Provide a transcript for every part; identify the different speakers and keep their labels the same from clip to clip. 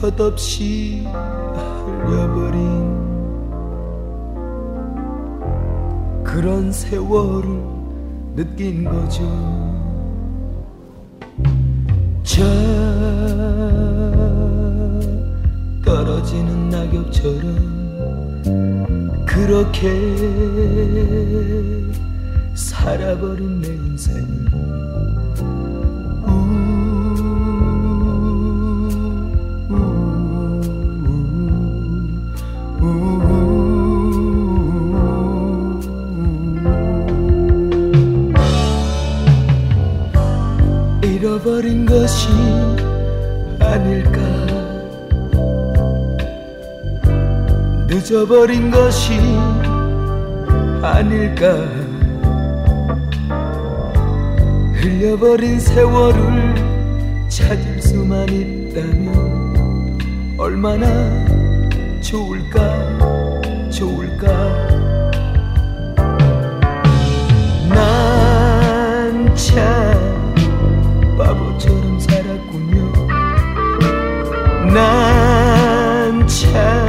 Speaker 1: 덧없이 흘려버린 그런 세월을 느낀 거죠. 저 떨어지는 낙엽처럼 그렇게 살아버린 내 인생을 늦어버린 것이 아닐까. 흘려버린 세월을 찾을 수만 있다면 얼마나 좋을까 좋을까. 난 참 바보처럼 살았군요. 난참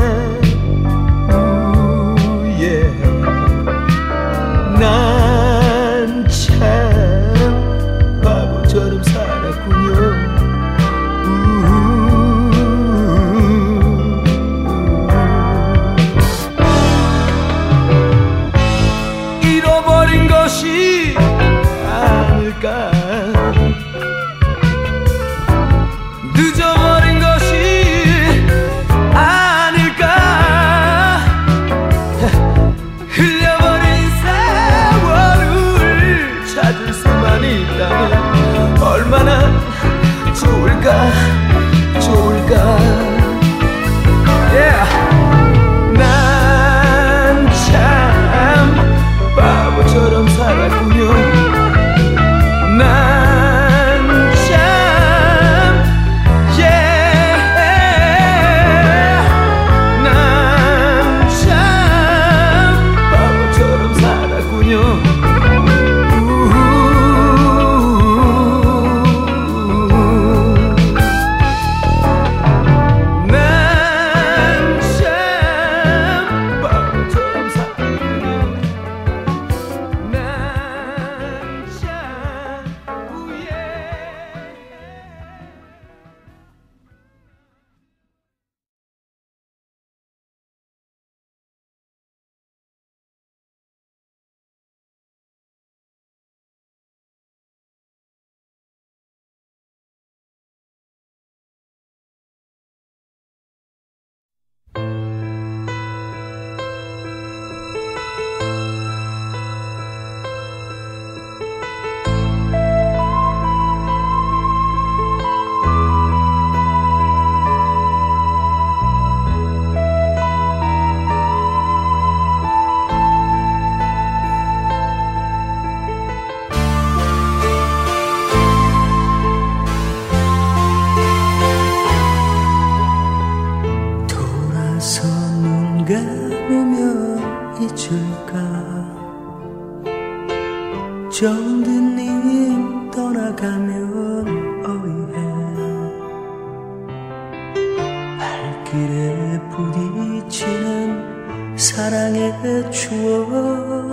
Speaker 2: 사랑의 추억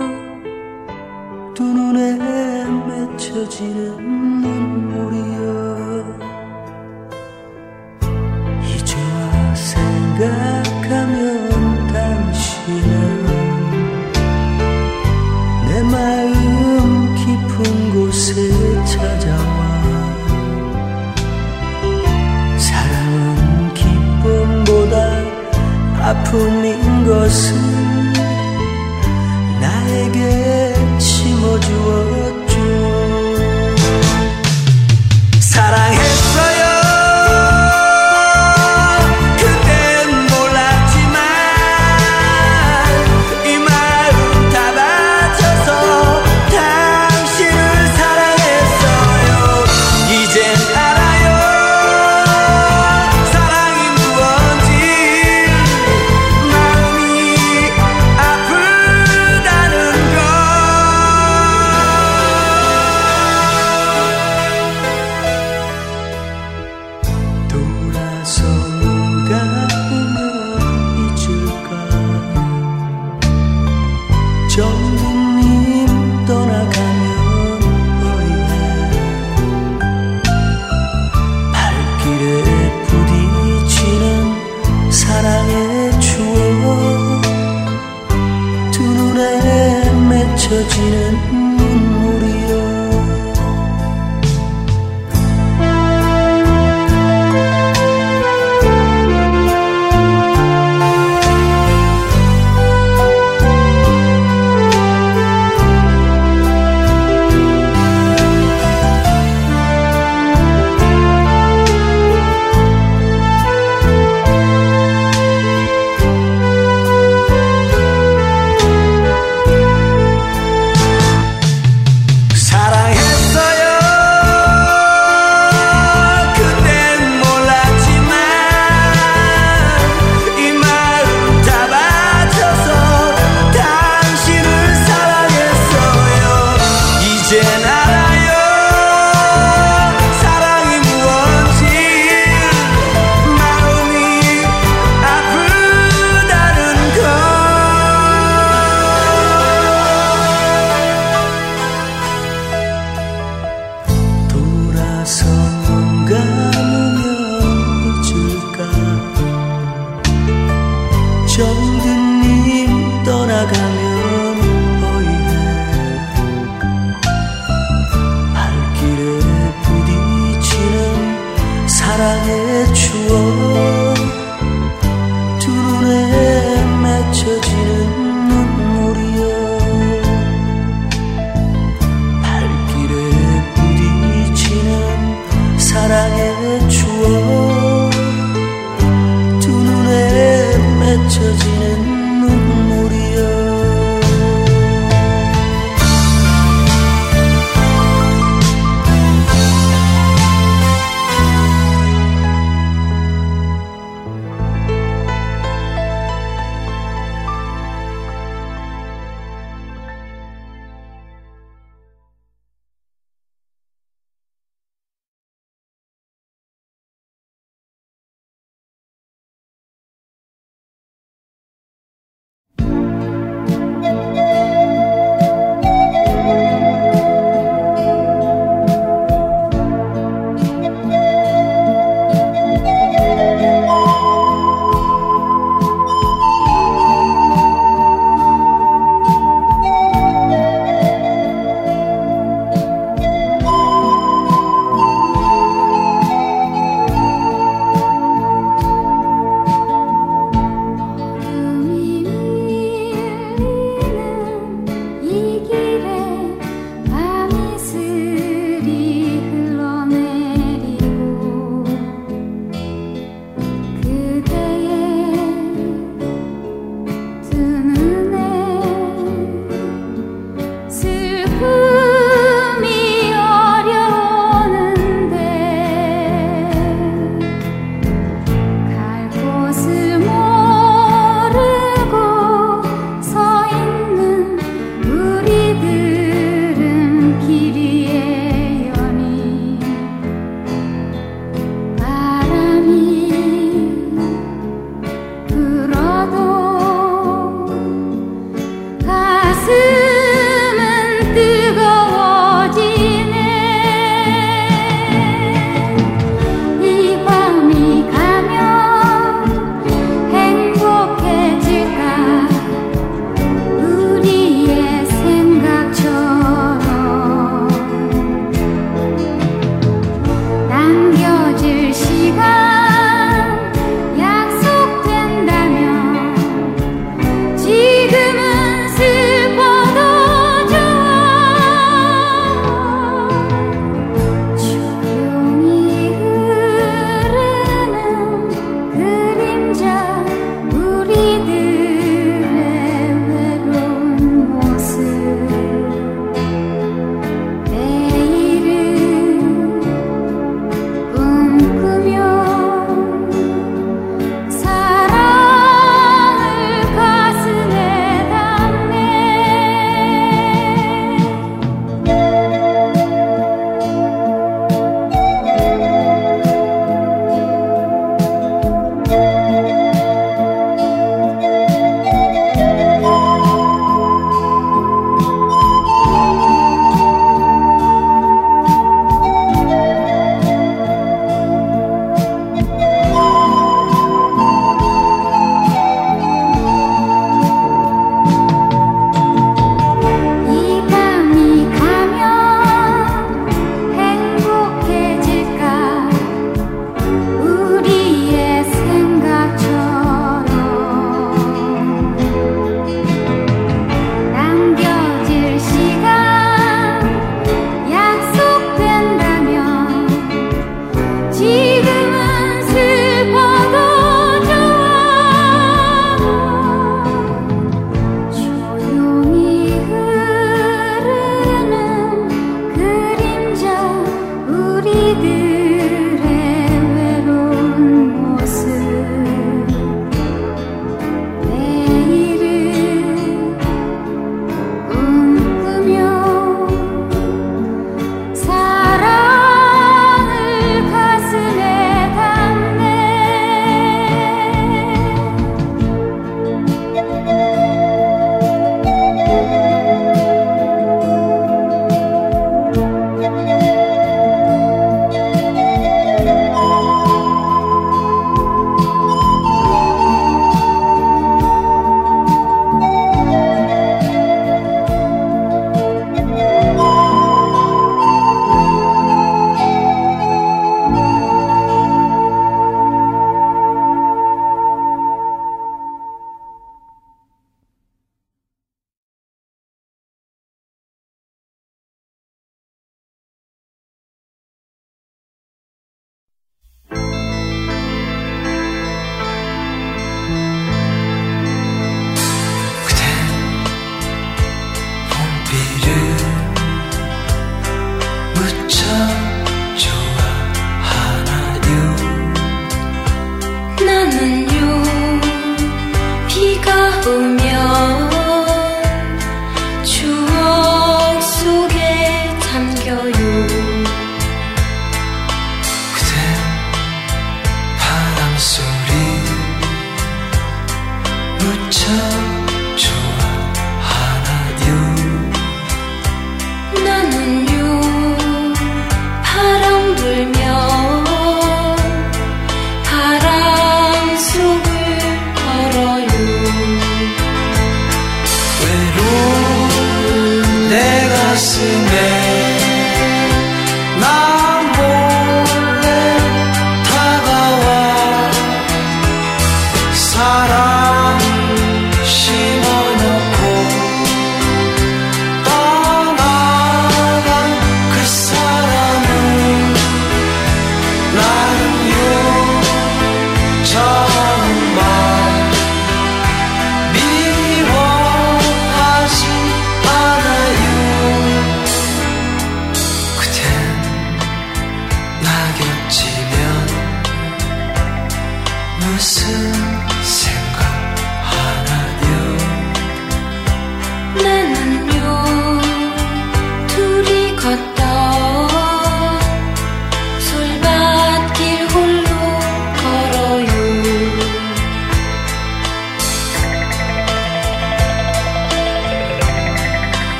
Speaker 2: 두 눈에 맺혀지는 눈물이여. 이제와 생각하면 당신은 내 마음 깊은 곳에 찾아와. 사랑은 기쁨보다 아픔인 것 都记得 눈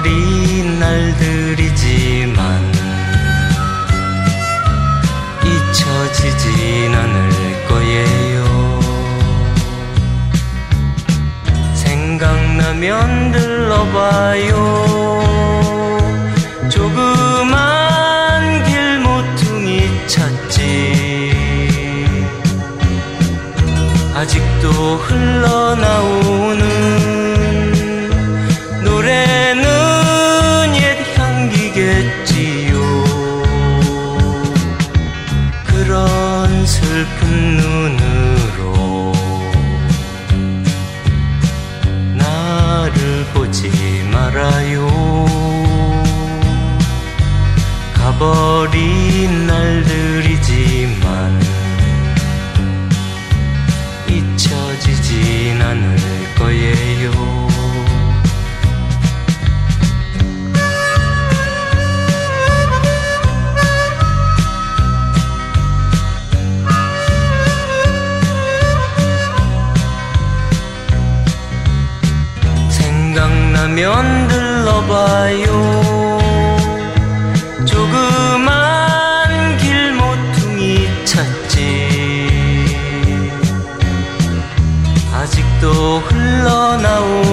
Speaker 2: 어린 날들이지만 잊혀지진 않을 거예요. 생각나면 들러봐요. 흘러나오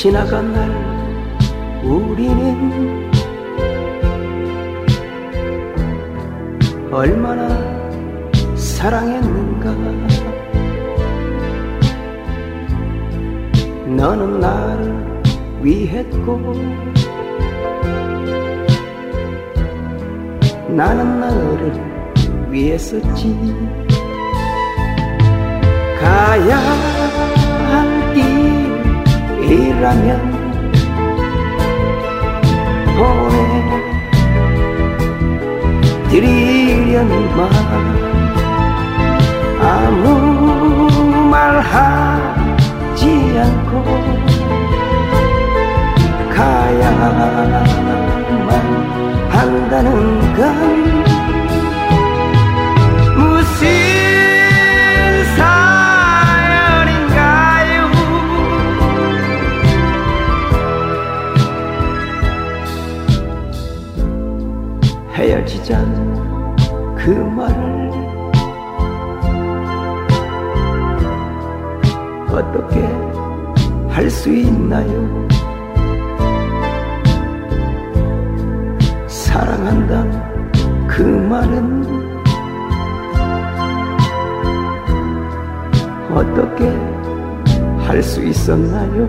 Speaker 1: 지나간 날 길이라면 보내드리련만 아무 말 하지 않고 가야만 한다는 건 어떻게 할 수 있나요? 사랑한다 그 말은 어떻게 할 수 있었나요?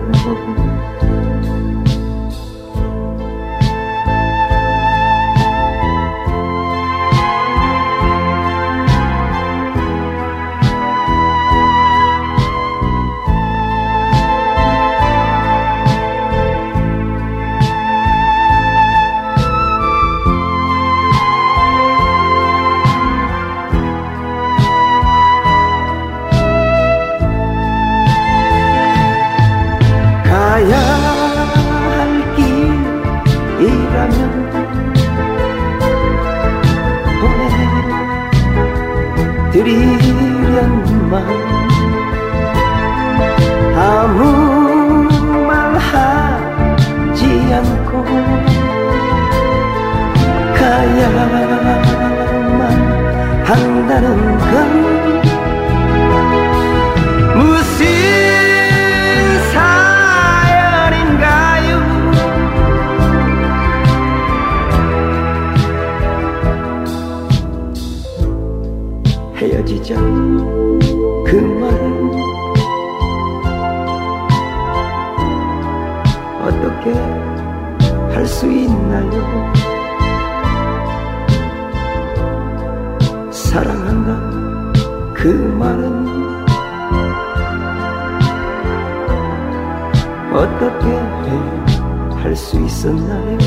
Speaker 1: 보내드리련만 아무 말 하지 않고 가야만 한다는 건 헤어지자 그 말은 어떻게 할 수 있나요? 사랑한다 그 말은 어떻게 할 수 있었나요?